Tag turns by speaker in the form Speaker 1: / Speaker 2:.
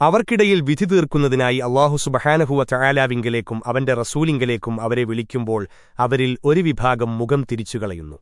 Speaker 1: അവർക്കിടയിൽ വിധി തീർക്കുന്നതിനായി അള്ളാഹു സുബഹാനഹുവ ചായാലാവിങ്കലേക്കും അവന്റെ റസൂലിങ്കലേക്കും അവരെ വിളിക്കുമ്പോൾ അവരിൽ ഒരു വിഭാഗം മുഖം തിരിച്ചുകളയുന്നു.